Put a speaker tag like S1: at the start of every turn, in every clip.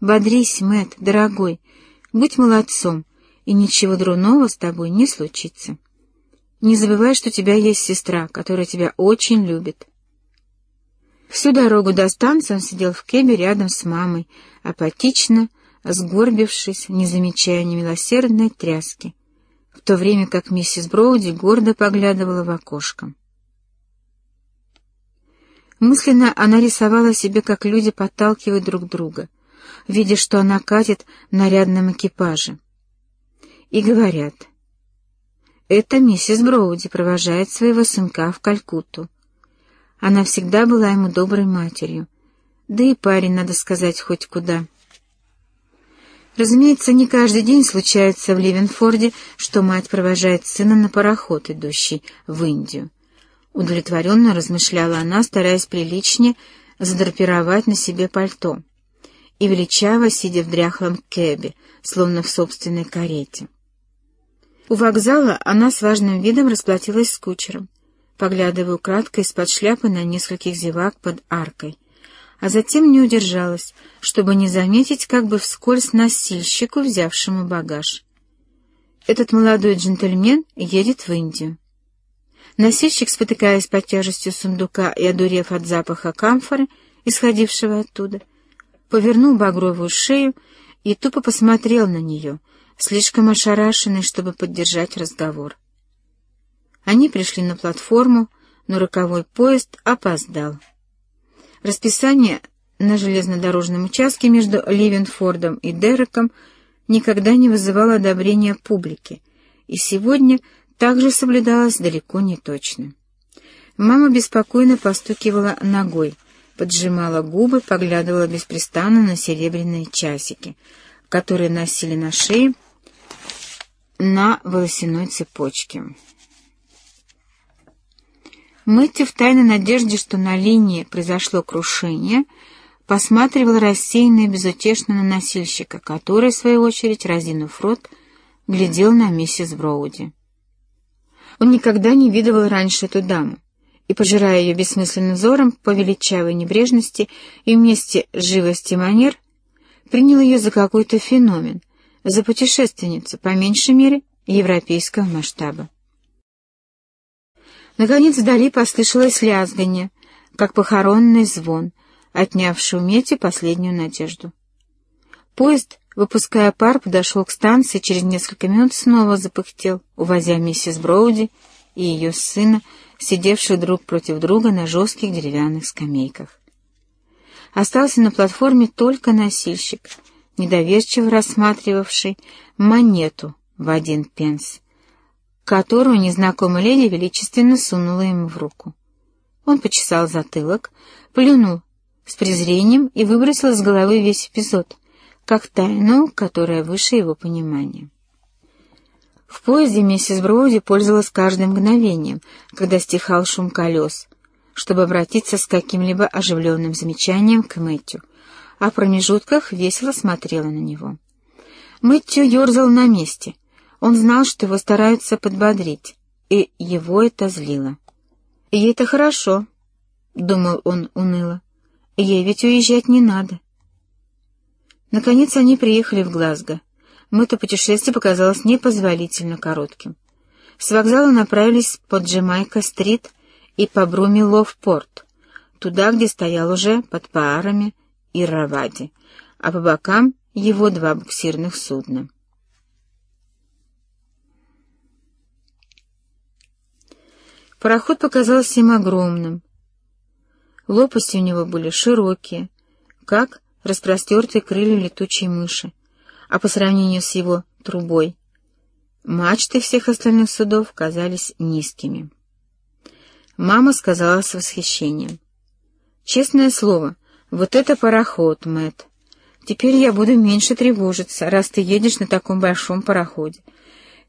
S1: Бодрись, Мэт, дорогой, будь молодцом, и ничего дурного с тобой не случится. Не забывай, что у тебя есть сестра, которая тебя очень любит. Всю дорогу до станции он сидел в кебе рядом с мамой, апатично, сгорбившись, не замечая немилосердной тряски, в то время как миссис Броуди гордо поглядывала в окошко. Мысленно она рисовала себе, как люди подталкивают друг друга, видя, что она катит в нарядном экипаже. И говорят, «Это миссис Броуди провожает своего сынка в Калькутту. Она всегда была ему доброй матерью, да и парень, надо сказать, хоть куда». Разумеется, не каждый день случается в Ливенфорде, что мать провожает сына на пароход, идущий в Индию. Удовлетворенно размышляла она, стараясь приличнее задрапировать на себе пальто и величаво сидя в дряхлом кэбе, словно в собственной карете. У вокзала она с важным видом расплатилась с кучером, поглядывая украдкой из-под шляпы на нескольких зевак под аркой, а затем не удержалась, чтобы не заметить как бы вскользь носильщику, взявшему багаж. Этот молодой джентльмен едет в Индию. Носильщик, спотыкаясь под тяжестью сундука и одурев от запаха камфоры, исходившего оттуда, повернул багровую шею и тупо посмотрел на нее, слишком ошарашенный, чтобы поддержать разговор. Они пришли на платформу, но роковой поезд опоздал. Расписание на железнодорожном участке между Ливенфордом и Дереком никогда не вызывало одобрения публики, и сегодня также соблюдалось далеко не точно. Мама беспокойно постукивала ногой, поджимала губы, поглядывала беспрестанно на серебряные часики, которые носили на шее на волосяной цепочке. Мэтью в тайной надежде, что на линии произошло крушение, посматривал рассеянно и безутешно на носильщика, который, в свою очередь, разинув рот, глядел на миссис Броуди. Он никогда не видывал раньше эту даму, и, пожирая ее бессмысленным взором по величавой небрежности и вместе живости манер, принял ее за какой-то феномен, за путешественницу, по меньшей мере, европейского масштаба. Наконец вдали послышалось лязганье, как похоронный звон, отнявший у Мети последнюю надежду. Поезд, выпуская пар, подошел к станции, через несколько минут снова запыхтел, увозя миссис Броуди и ее сына, сидевших друг против друга на жестких деревянных скамейках. Остался на платформе только носильщик, недоверчиво рассматривавший монету в один пенс — которую незнакомая леди величественно сунула ему в руку. Он почесал затылок, плюнул с презрением и выбросил из головы весь эпизод, как тайну, которая выше его понимания. В поезде миссис Броуди пользовалась каждым мгновением, когда стихал шум колес, чтобы обратиться с каким-либо оживленным замечанием к Мэтью, а в промежутках весело смотрела на него. Мэтью ерзал на месте — он знал, что его стараются подбодрить, и его это злило. «И это хорошо», — думал он уныло. «Ей ведь уезжать не надо». Наконец они приехали в Глазго. Мы-то путешествие показалось непозволительно коротким. С вокзала направились по Джемайка-стрит и по Брумилов-порт, туда, где стоял уже под паарами Ирравади, а по бокам его два буксирных судна. Пароход показался им огромным. Лопасти у него были широкие, как распростертые крылья летучей мыши, а по сравнению с его трубой мачты всех остальных судов казались низкими. Мама сказала с восхищением. «Честное слово, вот это пароход, Мэтт. Теперь я буду меньше тревожиться, раз ты едешь на таком большом пароходе.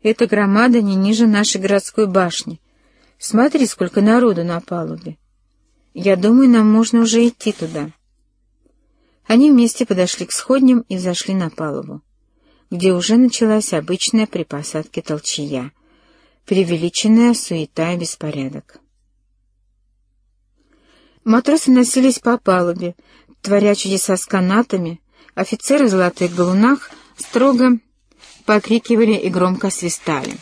S1: Эта громада не ниже нашей городской башни, Смотри, сколько народу на палубе. Я думаю, нам можно уже идти туда. Они вместе подошли к сходням и зашли на палубу, где уже началась обычная при посадке толчья, преувеличенная суета и беспорядок. Матросы носились по палубе, творя чудеса с канатами, Офицеры в золотых галунах строго покрикивали и громко свистали.